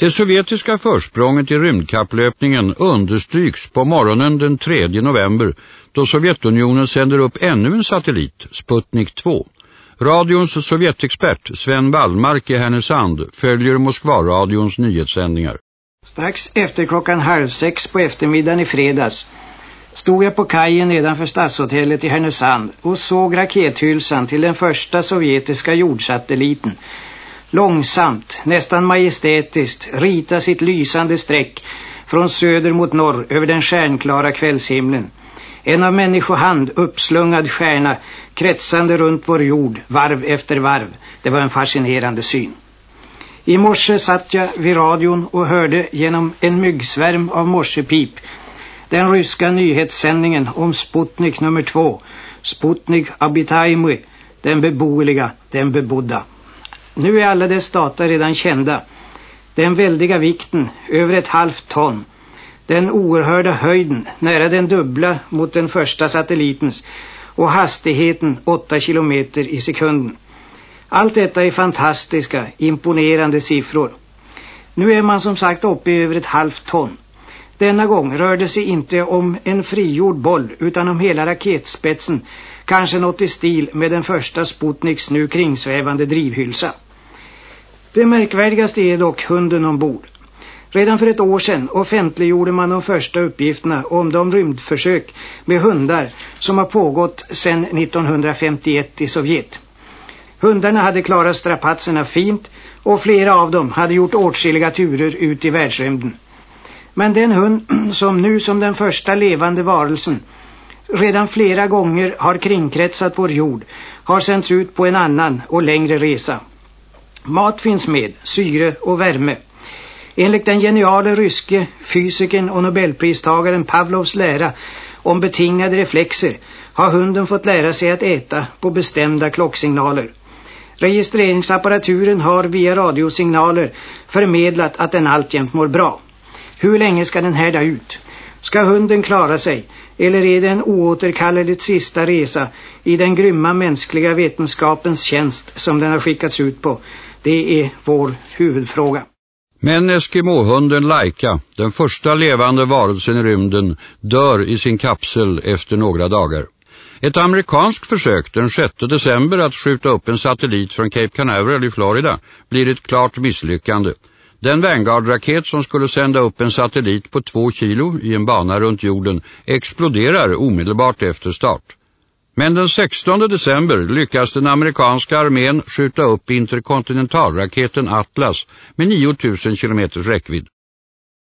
Det sovjetiska försprånget i rymdkapplöpningen understryks på morgonen den 3 november då Sovjetunionen sänder upp ännu en satellit, Sputnik 2. Radions sovjetexpert Sven Wallmark i Härnösand följer Moskvaradions nyhetssändningar. Strax efter klockan halv sex på eftermiddagen i fredags stod jag på kajen nedanför stadshotellet i Härnösand och såg rakethylsan till den första sovjetiska jordsatelliten långsamt, nästan majestätiskt rita sitt lysande streck från söder mot norr över den stjärnklara kvällshimlen. En av människohand uppslungad stjärna kretsande runt vår jord varv efter varv. Det var en fascinerande syn. I morse satt jag vid radion och hörde genom en myggsvärm av morsepip den ryska nyhetssändningen om Sputnik nummer två, Sputnik Abitaimui, den beboeliga, den bebodda. Nu är alla dess data redan kända. Den väldiga vikten, över ett halvt ton. Den oerhörda höjden, nära den dubbla mot den första satellitens. Och hastigheten 8 kilometer i sekunden. Allt detta är fantastiska, imponerande siffror. Nu är man som sagt uppe i över ett halvt ton. Denna gång rör det sig inte om en frigjord boll utan om hela raketspetsen, kanske något i stil med den första Sputniks nu kringsvävande drivhylsa. Det märkvärdigaste är dock hunden ombord. Redan för ett år sedan offentliggjorde man de första uppgifterna om de rymdförsök med hundar som har pågått sedan 1951 i Sovjet. Hundarna hade klarat strapatserna fint och flera av dem hade gjort åtskilliga turer ut i världsrymden. Men den hund som nu som den första levande varelsen redan flera gånger har kringkretsat vår jord har sänts ut på en annan och längre resa. Mat finns med, syre och värme. Enligt den geniala ryske fysikern och nobelpristagaren Pavlovs lära om betingade reflexer har hunden fått lära sig att äta på bestämda klocksignaler. Registreringsapparaturen har via radiosignaler förmedlat att den alltjämt mår bra. Hur länge ska den härda ut? Ska hunden klara sig? Eller är det en oåterkalleligt sista resa i den grymma mänskliga vetenskapens tjänst som den har skickats ut på? Det är vår huvudfråga. Men Eskimohunden Laika, den första levande varelsen i rymden, dör i sin kapsel efter några dagar. Ett amerikanskt försök den 6 december att skjuta upp en satellit från Cape Canaveral i Florida blir ett klart misslyckande. Den Vanguard-raket som skulle sända upp en satellit på två kilo i en bana runt jorden exploderar omedelbart efter start. Men den 16 december lyckas den amerikanska armén skjuta upp interkontinentalraketen Atlas med 9000 km räckvidd.